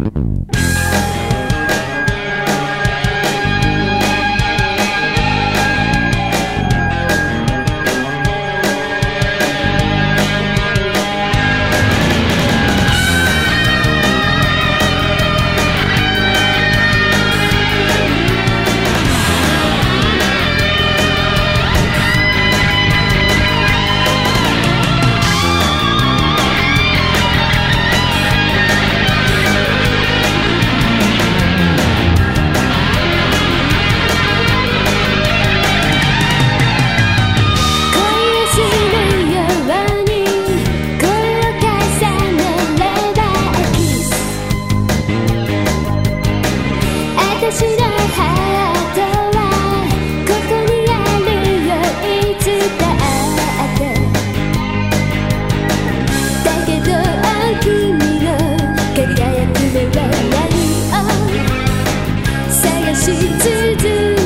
Música to do